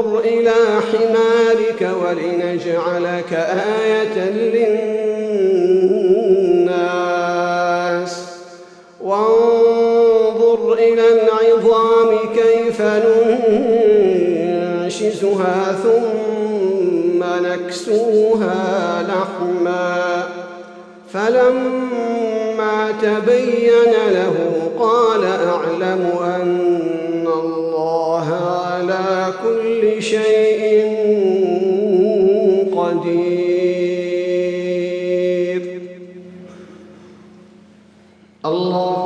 إلى حمارك ولنجعلك آية للناس. وانظر إلى العظام كيف ننشزها ثم نكسوها لحما. فلما تبين له قال أعلم أن شيء قدير. الله